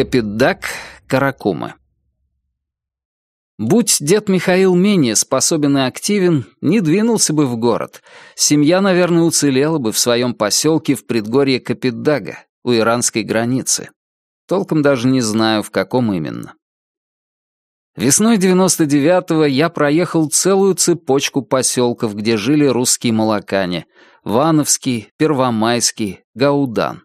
Капитдак, Каракумы. Будь дед Михаил менее способен и активен, не двинулся бы в город. Семья, наверное, уцелела бы в своем поселке в предгорье Капитдага, у иранской границы. Толком даже не знаю, в каком именно. Весной 99-го я проехал целую цепочку поселков, где жили русские молокане — Вановский, Первомайский, Гаудан.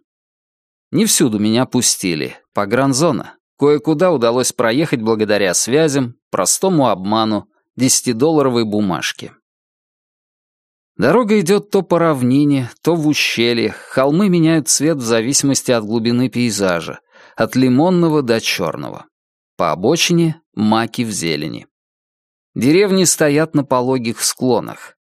Не всюду меня пустили, погранзона. Кое-куда удалось проехать благодаря связям, простому обману, десятидолларовой бумажке. Дорога идет то по равнине, то в ущелье, холмы меняют цвет в зависимости от глубины пейзажа, от лимонного до черного. По обочине — маки в зелени. Деревни стоят на пологих склонах.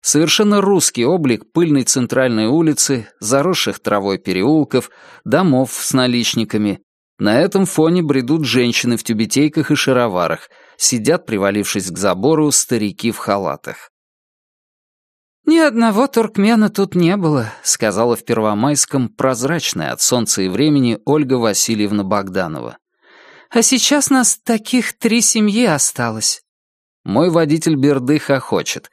Совершенно русский облик пыльной центральной улицы, заросших травой переулков, домов с наличниками. На этом фоне бредут женщины в тюбетейках и шароварах, сидят, привалившись к забору, старики в халатах. «Ни одного туркмена тут не было», — сказала в Первомайском прозрачная от солнца и времени Ольга Васильевна Богданова. «А сейчас нас таких три семьи осталось». Мой водитель Берды хохочет.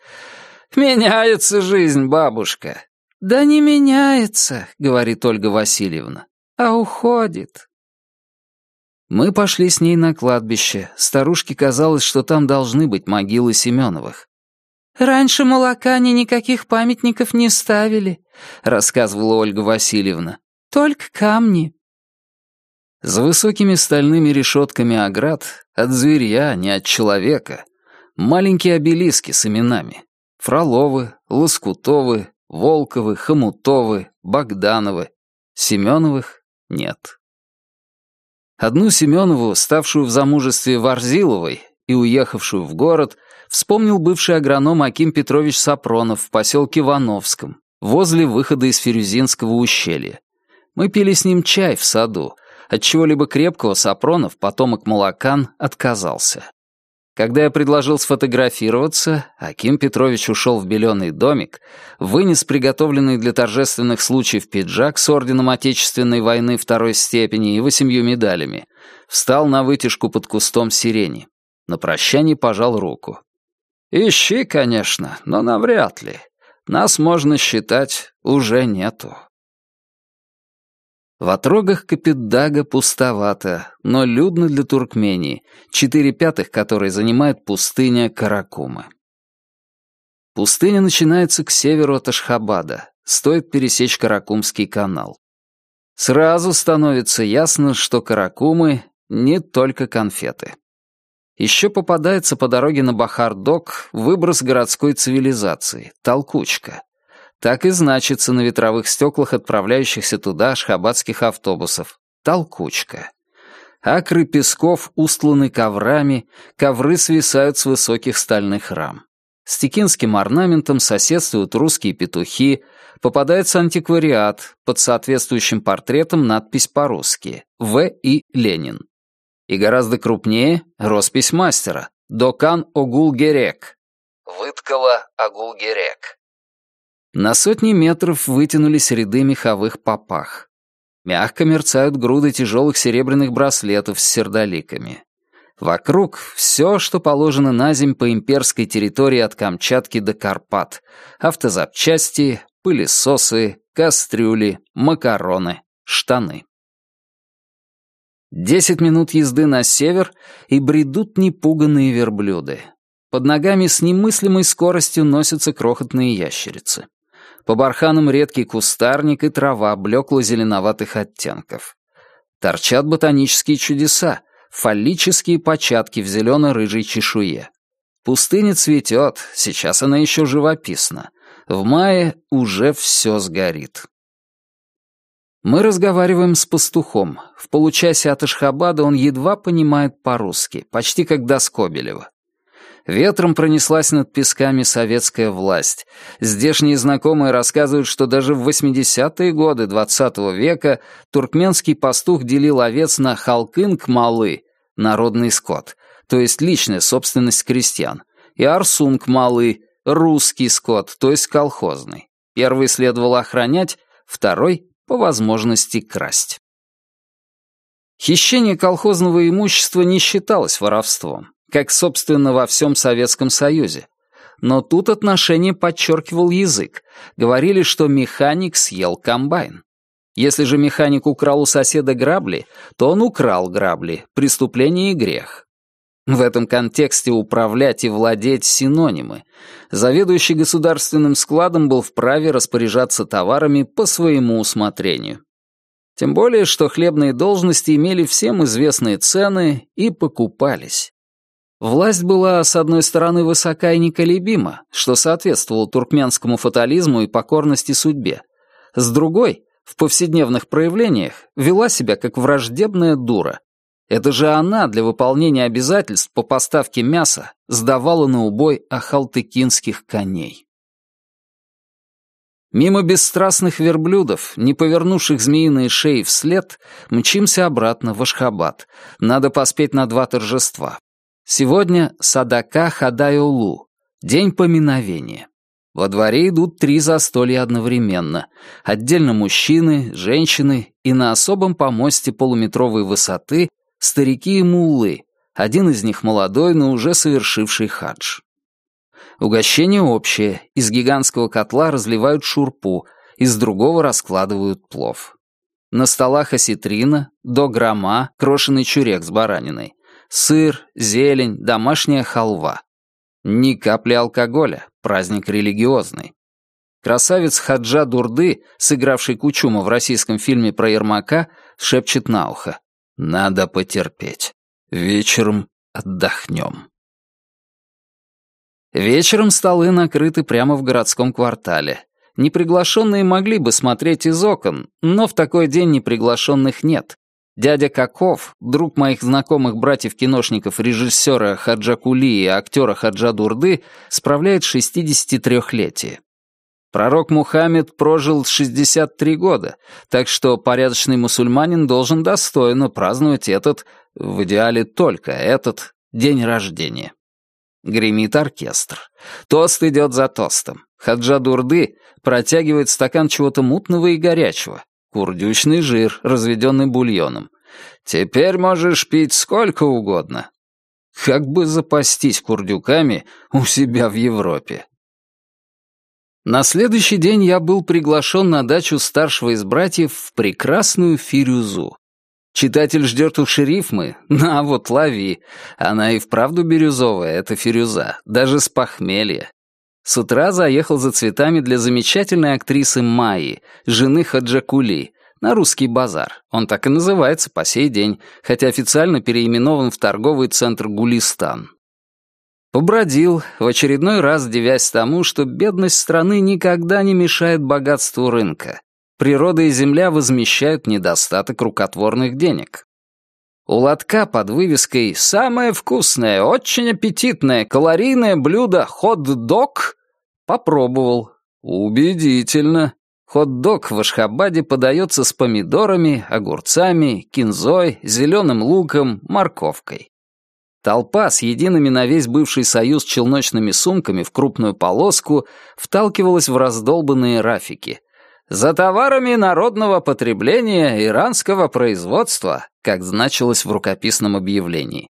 «Меняется жизнь, бабушка». «Да не меняется», — говорит Ольга Васильевна, — «а уходит». Мы пошли с ней на кладбище. Старушке казалось, что там должны быть могилы Семеновых. «Раньше молокане никаких памятников не ставили», — рассказывала Ольга Васильевна. «Только камни». За высокими стальными решетками оград, от зверья, не от человека, маленькие обелиски с именами. Фроловы, Лоскутовы, Волковы, Хомутовы, Богдановы. Семеновых нет. Одну Семенову, ставшую в замужестве Варзиловой и уехавшую в город, вспомнил бывший агроном Аким Петрович Сапронов в поселке Вановском, возле выхода из Фирюзинского ущелья. Мы пили с ним чай в саду. От чего-либо крепкого Сапронов, потомок молокан, отказался. Когда я предложил сфотографироваться, Аким Петрович ушел в беленый домик, вынес приготовленный для торжественных случаев пиджак с орденом Отечественной войны второй степени и восемью медалями, встал на вытяжку под кустом сирени. На прощание пожал руку. «Ищи, конечно, но навряд ли. Нас, можно считать, уже нету». В отрогах Капитдага пустовато, но людно для Туркмении, четыре пятых которой занимает пустыня Каракумы. Пустыня начинается к северу от Ашхабада, стоит пересечь Каракумский канал. Сразу становится ясно, что Каракумы — не только конфеты. Еще попадается по дороге на Бахардок выброс городской цивилизации, толкучка. Так и значится на ветровых стеклах отправляющихся туда шхабадских автобусов. Толкучка. Акры песков устланы коврами, ковры свисают с высоких стальных рам. С текинским орнаментом соседствуют русские петухи, попадается антиквариат, под соответствующим портретом надпись по-русски «В. И. Ленин». И гораздо крупнее роспись мастера «Докан Огул-Герек». Выткала Огул-Герек. На сотни метров вытянулись ряды меховых попах. Мягко мерцают груды тяжелых серебряных браслетов с сердоликами. Вокруг все, что положено на земь по имперской территории от Камчатки до Карпат. Автозапчасти, пылесосы, кастрюли, макароны, штаны. Десять минут езды на север, и бредут непуганные верблюды. Под ногами с немыслимой скоростью носятся крохотные ящерицы. По барханам редкий кустарник и трава блекло-зеленоватых оттенков. Торчат ботанические чудеса, фаллические початки в зелено-рыжей чешуе. Пустыня цветет, сейчас она еще живописна. В мае уже все сгорит. Мы разговариваем с пастухом. В получасе от Ашхабада он едва понимает по-русски, почти как до Скобелева. Ветром пронеслась над песками советская власть. Здешние знакомые рассказывают, что даже в 80-е годы XX -го века туркменский пастух делил овец на халкынг-малы, народный скот, то есть личная собственность крестьян, и арсунг-малы, русский скот, то есть колхозный. Первый следовало охранять, второй — по возможности красть. Хищение колхозного имущества не считалось воровством, как, собственно, во всем Советском Союзе. Но тут отношение подчеркивал язык. Говорили, что механик съел комбайн. Если же механик украл у соседа грабли, то он украл грабли, преступление и грех. В этом контексте управлять и владеть — синонимы. Заведующий государственным складом был вправе распоряжаться товарами по своему усмотрению. Тем более, что хлебные должности имели всем известные цены и покупались. Власть была, с одной стороны, высока и неколебима, что соответствовало туркменскому фатализму и покорности судьбе. С другой, в повседневных проявлениях, вела себя как враждебная дура. Это же она для выполнения обязательств по поставке мяса сдавала на убой ахалтыкинских коней. Мимо бесстрастных верблюдов, не повернувших змеиные шеи вслед, мчимся обратно в Ашхабад. Надо поспеть на два торжества. Сегодня Садака Хадайолу, день поминовения. Во дворе идут три застолья одновременно. Отдельно мужчины, женщины и на особом помосте полуметровой высоты старики и муллы, один из них молодой, но уже совершивший хадж. Угощение общее, из гигантского котла разливают шурпу, из другого раскладывают плов. На столах осетрина, до грома, крошеный чурек с бараниной, сыр, зелень, домашняя халва. Ни капли алкоголя, праздник религиозный. Красавец Хаджа Дурды, сыгравший Кучума в российском фильме про Ермака, шепчет на ухо. «Надо потерпеть. Вечером отдохнем». Вечером столы накрыты прямо в городском квартале. Неприглашенные могли бы смотреть из окон, но в такой день неприглашенных нет. Дядя Каков, друг моих знакомых братьев-киношников, режиссера Хаджа Кули и актера Хаджа Дурды, справляет 63-летие. Пророк Мухаммед прожил 63 года, так что порядочный мусульманин должен достойно праздновать этот, в идеале только этот, день рождения. Гремит оркестр. Тост идет за тостом. Хаджа Дурды протягивает стакан чего-то мутного и горячего. Курдючный жир, разведенный бульоном. Теперь можешь пить сколько угодно. Как бы запастись курдюками у себя в Европе. На следующий день я был приглашен на дачу старшего из братьев в прекрасную Фирюзу. Читатель ждет у шерифмы, на вот лови. Она и вправду бирюзовая, это Фирюза, даже с похмелья. С утра заехал за цветами для замечательной актрисы Майи, жены Хаджакули, на русский базар. Он так и называется по сей день, хотя официально переименован в торговый центр Гулистан. Побродил, в очередной раз девясь тому, что бедность страны никогда не мешает богатству рынка. Природа и земля возмещают недостаток рукотворных денег. У лотка под вывеской «Самое вкусное, очень аппетитное, калорийное блюдо хот-дог» попробовал. Убедительно. Хот-дог в Ашхабаде подается с помидорами, огурцами, кинзой, зеленым луком, морковкой. Толпа с едиными на весь бывший союз челночными сумками в крупную полоску вталкивалась в раздолбанные рафики. «За товарами народного потребления иранского производства», как значилось в рукописном объявлении.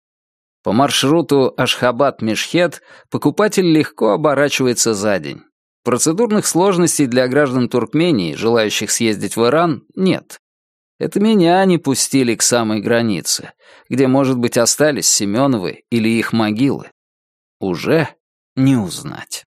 По маршруту Ашхабад-Мешхед покупатель легко оборачивается за день. Процедурных сложностей для граждан Туркмении, желающих съездить в Иран, нет. Это меня не пустили к самой границе, где, может быть, остались Семеновы или их могилы. Уже не узнать.